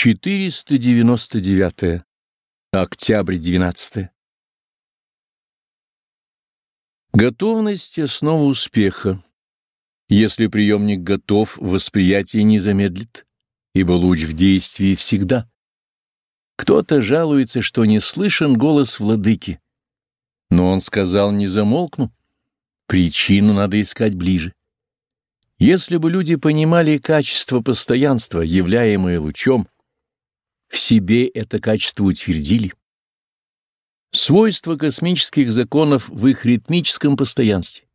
499. Октябрь 12. Готовность — основа успеха. Если приемник готов, восприятие не замедлит, ибо луч в действии всегда. Кто-то жалуется, что не слышен голос владыки, но он сказал «не замолкну». Причину надо искать ближе. Если бы люди понимали качество постоянства, являемое лучом, в себе это качество утвердили. Свойство космических законов в их ритмическом постоянстве.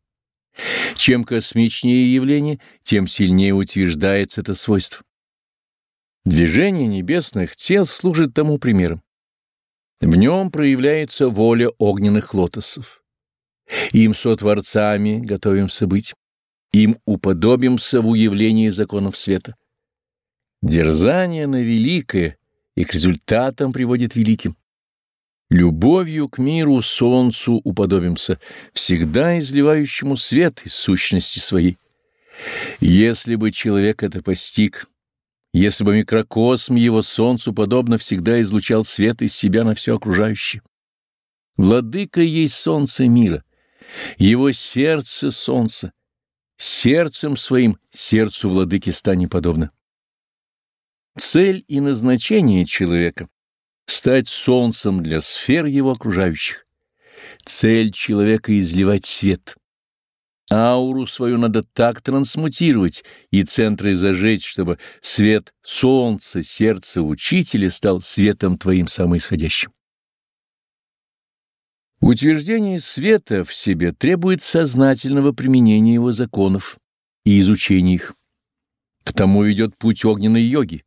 Чем космичнее явление, тем сильнее утверждается это свойство. Движение небесных тел служит тому примером. В нем проявляется воля огненных лотосов. Им сотворцами готовимся быть. Им уподобимся в уявлении законов света. Дерзание на великое и к результатам приводит великим. Любовью к миру, солнцу уподобимся, всегда изливающему свет из сущности своей. Если бы человек это постиг, если бы микрокосм его солнцу подобно всегда излучал свет из себя на все окружающее. Владыка есть солнце мира, его сердце — солнце, сердцем своим сердцу владыки станет подобно. Цель и назначение человека — стать солнцем для сфер его окружающих. Цель человека — изливать свет. Ауру свою надо так трансмутировать и центры зажечь, чтобы свет солнца, сердца учителя стал светом твоим самоисходящим. Утверждение света в себе требует сознательного применения его законов и изучения их. К тому ведет путь огненной йоги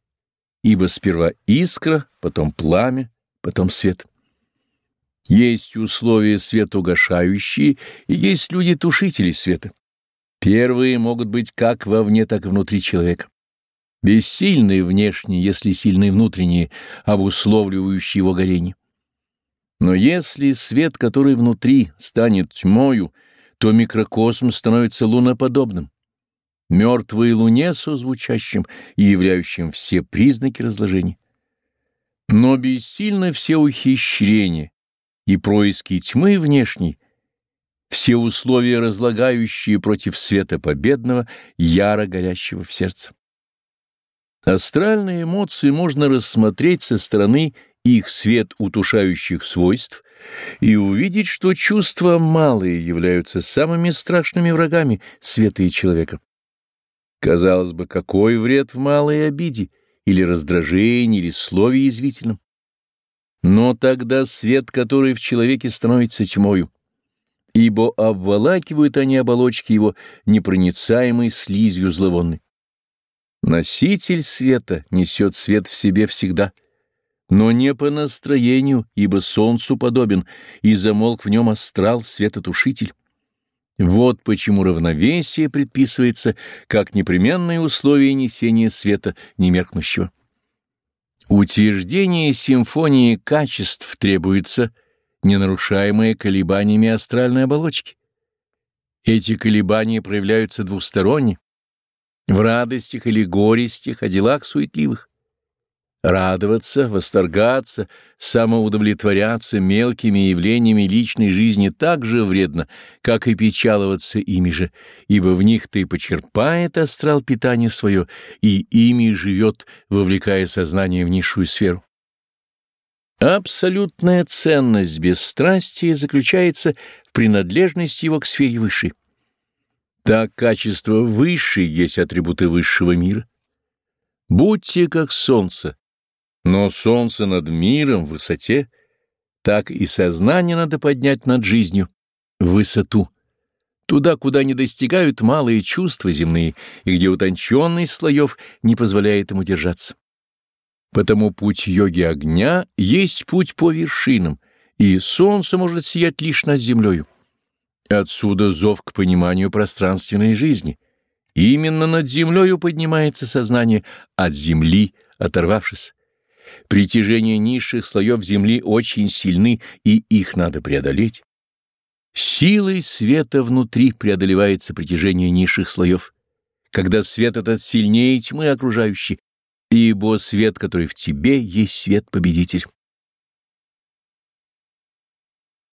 ибо сперва искра, потом пламя, потом свет. Есть условия светоугашающие, и есть люди-тушители света. Первые могут быть как вовне, так и внутри человека. Бессильные внешние, если сильные внутренние, обусловливающие его горение. Но если свет, который внутри, станет тьмою, то микрокосм становится луноподобным мертвой луне созвучащим и являющим все признаки разложения. Но бессильны все ухищрения и происки тьмы внешней, все условия, разлагающие против света победного, яро горящего в сердце. Астральные эмоции можно рассмотреть со стороны их свет утушающих свойств и увидеть, что чувства малые являются самыми страшными врагами света и человека. Казалось бы, какой вред в малой обиде, или раздражении, или слове язвительном? Но тогда свет, который в человеке становится тьмою, ибо обволакивают они оболочки его непроницаемой слизью зловонной. Носитель света несет свет в себе всегда, но не по настроению, ибо солнцу подобен, и замолк в нем астрал светотушитель. Вот почему равновесие предписывается как непременное условие несения света немеркнущего. Утверждение симфонии качеств требуется, не нарушаемое колебаниями астральной оболочки. Эти колебания проявляются двусторонне, в радостях или горестях, о делах суетливых. Радоваться, восторгаться, самоудовлетворяться мелкими явлениями личной жизни так же вредно, как и печаловаться ими же, ибо в них ты почерпает астрал питание свое и ими живет, вовлекая сознание в низшую сферу. Абсолютная ценность бесстрастия заключается в принадлежности его к сфере высшей. Так качество высшее есть атрибуты высшего мира. Будьте как солнце, но солнце над миром в высоте, так и сознание надо поднять над жизнью в высоту, туда, куда не достигают малые чувства земные и где утонченный слоев не позволяет ему держаться. Потому путь йоги огня есть путь по вершинам, и солнце может сиять лишь над землею. Отсюда зов к пониманию пространственной жизни. Именно над землею поднимается сознание от земли, оторвавшись. Притяжение низших слоев Земли очень сильны, и их надо преодолеть. Силой света внутри преодолевается притяжение низших слоев. Когда свет этот сильнее тьмы окружающей, ибо свет, который в тебе, есть свет победитель.